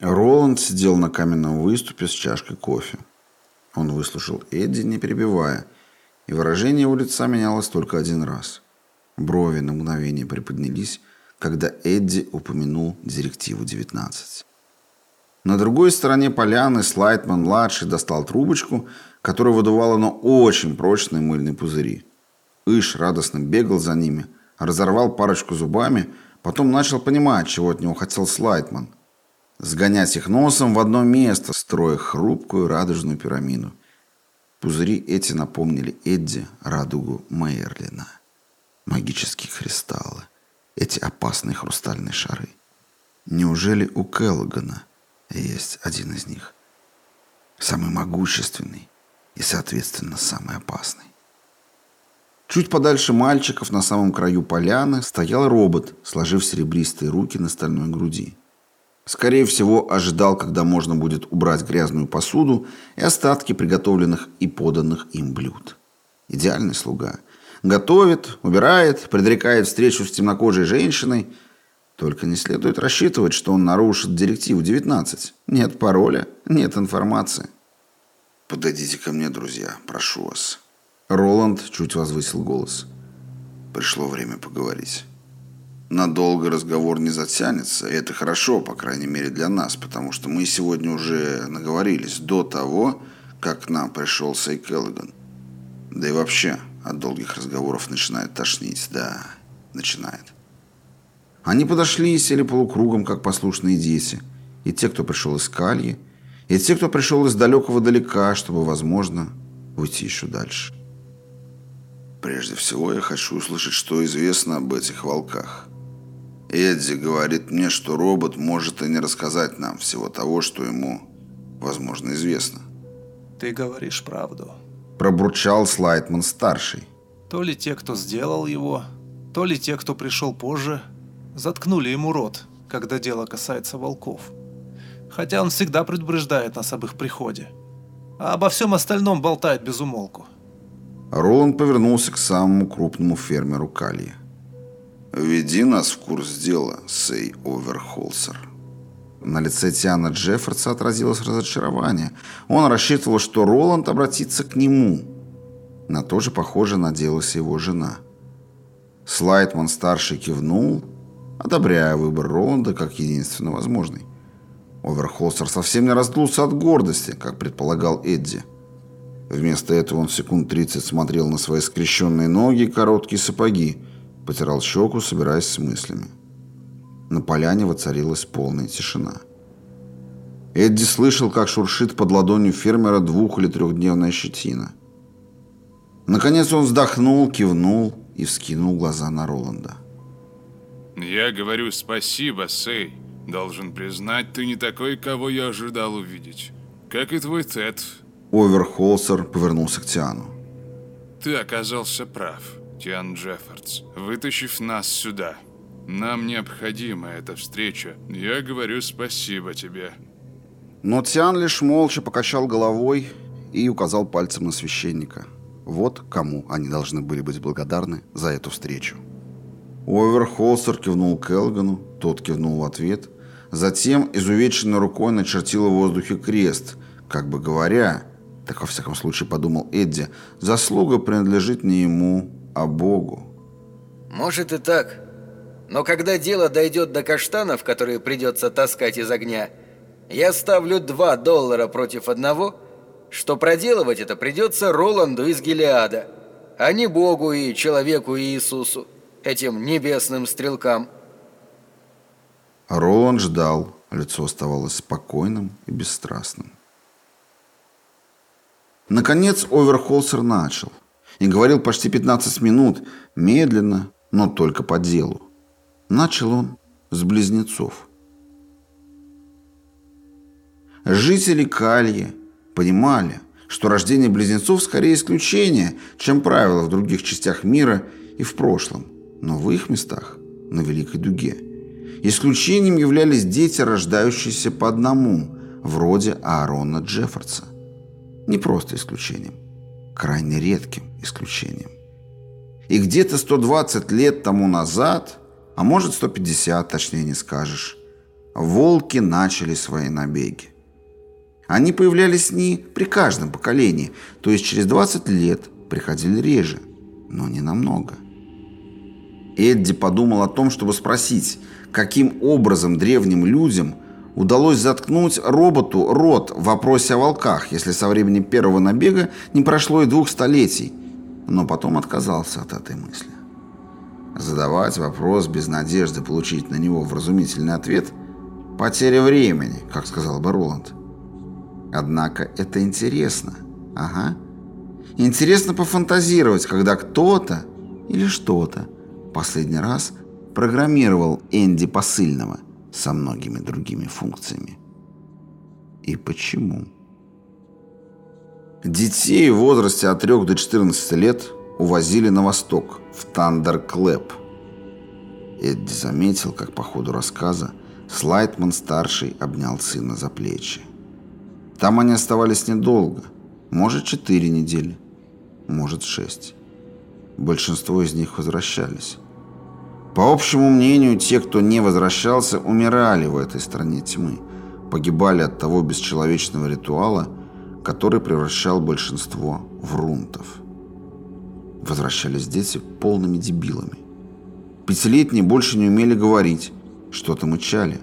Роланд сидел на каменном выступе с чашкой кофе. Он выслушал Эдди, не перебивая, и выражение его лица менялось только один раз. Брови на мгновение приподнялись, когда Эдди упомянул директиву 19. На другой стороне поляны Слайтман-младший достал трубочку, которая выдувала на очень прочные мыльные пузыри. Иш радостно бегал за ними, разорвал парочку зубами, потом начал понимать, чего от него хотел Слайтман. Сгонять их носом в одно место, строя хрупкую радужную пирамиду. Пузыри эти напомнили Эдди радугу Мейерлина. Магические кристаллы. Эти опасные хрустальные шары. Неужели у Келлогана есть один из них? Самый могущественный и, соответственно, самый опасный. Чуть подальше мальчиков на самом краю поляны стоял робот, сложив серебристые руки на стальной груди. Скорее всего, ожидал, когда можно будет убрать грязную посуду и остатки приготовленных и поданных им блюд. Идеальный слуга. Готовит, убирает, предрекает встречу с темнокожей женщиной. Только не следует рассчитывать, что он нарушит директиву 19. Нет пароля, нет информации. «Подойдите ко мне, друзья, прошу вас», Роланд чуть возвысил голос. Пришло время поговорить. Надолго разговор не затянется, и это хорошо, по крайней мере для нас, потому что мы сегодня уже наговорились до того, как к нам пришел Сей Келлиган. Да и вообще, от долгих разговоров начинает тошнить, да, начинает. Они подошли и сели полукругом, как послушные дети. И те, кто пришел из Кальи, и те, кто пришел из далекого далека, чтобы, возможно, уйти еще дальше. Прежде всего, я хочу услышать, что известно об этих волках. Эдди говорит мне, что робот может и не рассказать нам всего того, что ему, возможно, известно. Ты говоришь правду. Пробурчал Слайтман-старший. То ли те, кто сделал его, то ли те, кто пришел позже, заткнули ему рот, когда дело касается волков. Хотя он всегда предупреждает нас об их приходе. А обо всем остальном болтает без умолку. Роланд повернулся к самому крупному фермеру Калья. «Веди нас в курс дела, Сей Оверхолсер». На лице Тиана Джеффордса отразилось разочарование. Он рассчитывал, что Роланд обратится к нему. На то же, похоже, надеялась его жена. Слайтман-старший кивнул, одобряя выбор Роланда как единственно возможный. Оверхолсер совсем не раздулся от гордости, как предполагал Эдди. Вместо этого он секунд 30 смотрел на свои скрещенные ноги и короткие сапоги, потирал щеку, собираясь с мыслями. На поляне воцарилась полная тишина. Эдди слышал, как шуршит под ладонью фермера двух- или трехдневная щетина. Наконец он вздохнул, кивнул и вскинул глаза на Роланда. «Я говорю спасибо, Сей. Должен признать, ты не такой, кого я ожидал увидеть. Как и твой Тед, Оверхолсер повернулся к Тиану. Ты оказался прав, Тиан Джеффордс, вытащив нас сюда. Нам необходима эта встреча. Я говорю спасибо тебе. Но Тиан лишь молча покачал головой и указал пальцем на священника. Вот кому они должны были быть благодарны за эту встречу. Оверхолсер кивнул Келгану, тот кивнул в ответ. Затем изувеченной рукой начертил в воздухе крест, как бы говоря, так во всяком случае подумал Эдди, заслуга принадлежит не ему, а Богу. Может и так. Но когда дело дойдет до каштанов, которые придется таскать из огня, я ставлю два доллара против одного, что проделывать это придется Роланду из Гелиада, а не Богу и человеку Иисусу, этим небесным стрелкам. Роланд ждал, лицо оставалось спокойным и бесстрастным. Наконец Оверхолсер начал. И говорил почти 15 минут, медленно, но только по делу. Начал он с близнецов. Жители Кальи понимали, что рождение близнецов скорее исключение, чем правило в других частях мира и в прошлом, но в их местах, на Великой Дуге. Исключением являлись дети, рождающиеся по одному, вроде Аарона Джеффордса не просто исключением, крайне редким исключением. И где-то 120 лет тому назад, а может 150, точнее не скажешь, волки начали свои набеги. Они появлялись не при каждом поколении, то есть через 20 лет приходили реже, но не намного. Эдди подумал о том, чтобы спросить, каким образом древним людям удалось заткнуть роботу рот в вопросе о волках, если со времени первого набега не прошло и двух столетий, но потом отказался от этой мысли. Задавать вопрос без надежды получить на него вразумительный ответ – потеря времени, как сказал бы Роланд. Однако это интересно. Ага. Интересно пофантазировать, когда кто-то или что-то последний раз программировал Энди посыльного со многими другими функциями. И почему? Детей в возрасте от 3 до 14 лет увозили на восток, в Тандерклэп. Эдди заметил, как по ходу рассказа Слайтман-старший обнял сына за плечи. Там они оставались недолго, может, четыре недели, может, шесть. Большинство из них возвращались. По общему мнению, те, кто не возвращался, умирали в этой стране тьмы, погибали от того бесчеловечного ритуала, который превращал большинство в рунтов. Возвращались дети полными дебилами. Пятилетние больше не умели говорить, что-то мычали.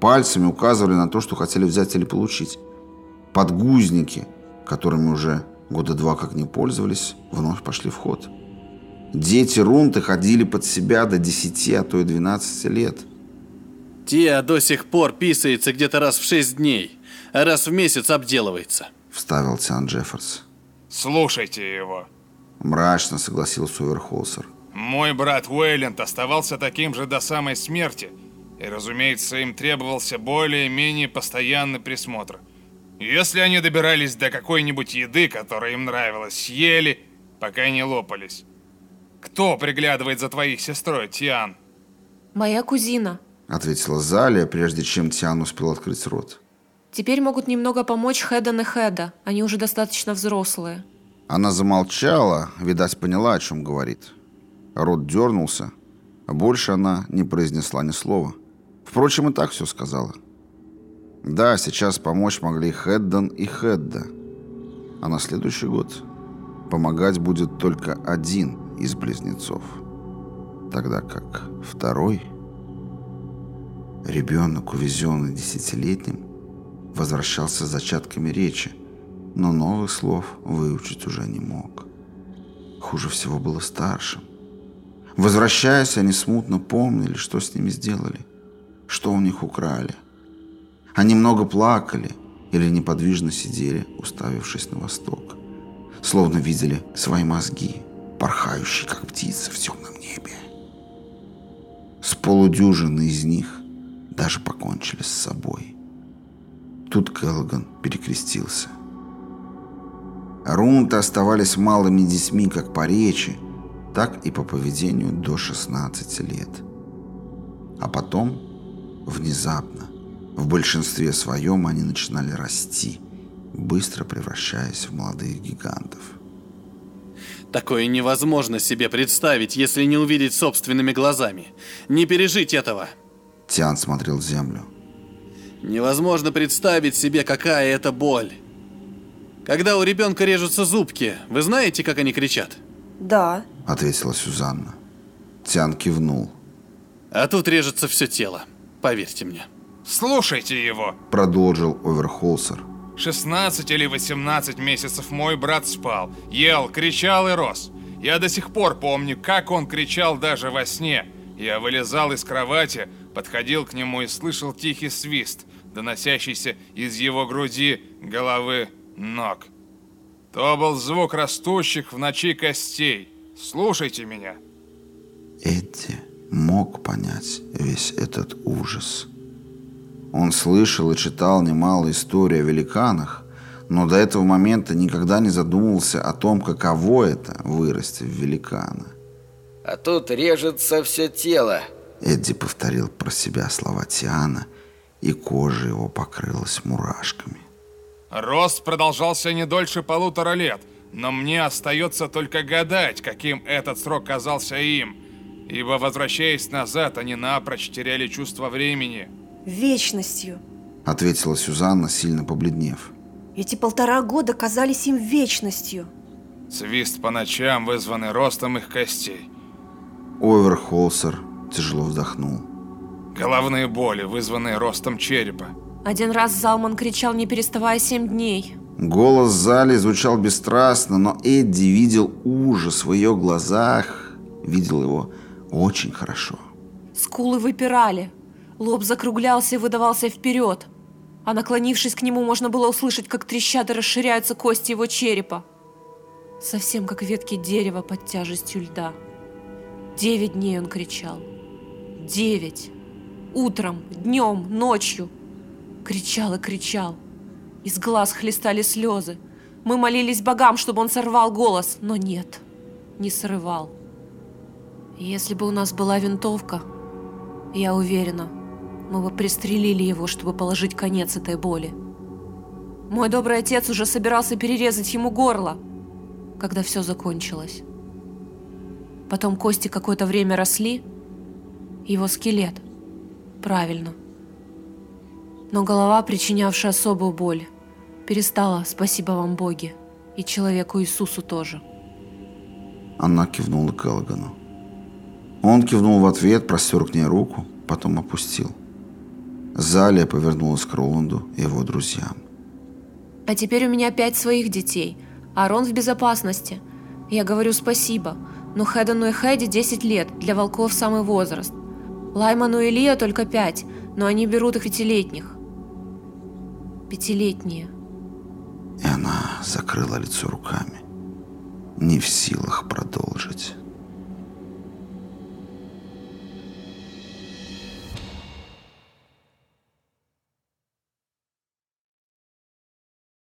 Пальцами указывали на то, что хотели взять или получить. Подгузники, которыми уже года два как не пользовались, вновь пошли в ход. Дети Рунты ходили под себя до 10, а то и 12 лет. Тия до сих пор писается где-то раз в 6 дней, а раз в месяц обделывается. Вставил Тиан Джефферс. Слушайте его. Мрачно согласился Уверхолсер. Мой брат Уэйленд оставался таким же до самой смерти, и, разумеется, им требовался более-менее постоянный присмотр. Если они добирались до какой-нибудь еды, которая им нравилась, съели, пока не лопались. Кто приглядывает за твоей сестрой, Тиан? Моя кузина. Ответила Залия, прежде чем Тиан успел открыть рот. Теперь могут немного помочь Хедан и Хеда. Они уже достаточно взрослые. Она замолчала, видать, поняла, о чем говорит. Рот дернулся, а больше она не произнесла ни слова. Впрочем, и так все сказала. Да, сейчас помочь могли Хеддан и Хедда. А на следующий год помогать будет только один из близнецов. Тогда как второй, ребенок, увезенный десятилетним, возвращался с зачатками речи, но новых слов выучить уже не мог. Хуже всего было старшим. Возвращаясь, они смутно помнили, что с ними сделали, что у них украли. Они много плакали или неподвижно сидели, уставившись на восток, словно видели свои мозги, порхающие, как птицы в темном небе. С полудюжины из них даже покончили с собой. Тут Келлоган перекрестился. Рунты оставались малыми детьми как по речи, так и по поведению до 16 лет. А потом, внезапно, в большинстве своем они начинали расти, быстро превращаясь в молодых гигантов. Такое невозможно себе представить, если не увидеть собственными глазами. Не пережить этого. Тиан смотрел в землю. Невозможно представить себе, какая это боль. Когда у ребенка режутся зубки, вы знаете, как они кричат? Да. Ответила Сюзанна. Тиан кивнул. А тут режется все тело, поверьте мне. Слушайте его. Продолжил Оверхолсер. 16 или 18 месяцев мой брат спал, ел, кричал и рос. Я до сих пор помню, как он кричал даже во сне. Я вылезал из кровати, подходил к нему и слышал тихий свист, доносящийся из его груди, головы, ног. То был звук растущих в ночи костей. Слушайте меня. Эдди мог понять весь этот ужас. Он слышал и читал немало историй о великанах, но до этого момента никогда не задумывался о том, каково это – вырасти в великана. А тут режется все тело. Эдди повторил про себя слова Тиана, и кожа его покрылась мурашками. Рост продолжался не дольше полутора лет, но мне остается только гадать, каким этот срок казался им, ибо, возвращаясь назад, они напрочь теряли чувство времени. Вечностью. Ответила Сюзанна, сильно побледнев. Эти полтора года казались им вечностью. Свист по ночам, вызванный ростом их костей. Овер Холсер тяжело вздохнул. Головные боли, вызванные ростом черепа. Один раз Залман кричал, не переставая, семь дней. Голос в зале звучал бесстрастно, но Эдди видел ужас в ее глазах, видел его очень хорошо. Скулы выпирали, лоб закруглялся и выдавался вперед. А наклонившись к нему, можно было услышать, как трещат и расширяются кости его черепа. Совсем как ветки дерева под тяжестью льда. Девять дней он кричал. Девять. Утром, днем, ночью. Кричал и кричал. Из глаз хлестали слезы. Мы молились богам, чтобы он сорвал голос, но нет, не срывал. Если бы у нас была винтовка, я уверена, мы бы пристрелили его, чтобы положить конец этой боли. Мой добрый отец уже собирался перерезать ему горло, когда все закончилось. Потом кости какое-то время росли, его скелет. Правильно. Но голова, причинявшая особую боль, перестала, спасибо вам, боги, и человеку Иисусу тоже. Она кивнула Келлогану. Он кивнул в ответ, простер к ней руку, потом опустил. Залия повернулась к Роланду и его друзьям. А теперь у меня пять своих детей. Арон в безопасности. Я говорю спасибо. Но Хэдону и Хэдди 10 лет, для волков самый возраст. Лайману и Лия только пять, но они берут их пятилетних. Пятилетние. И она закрыла лицо руками, не в силах продолжить.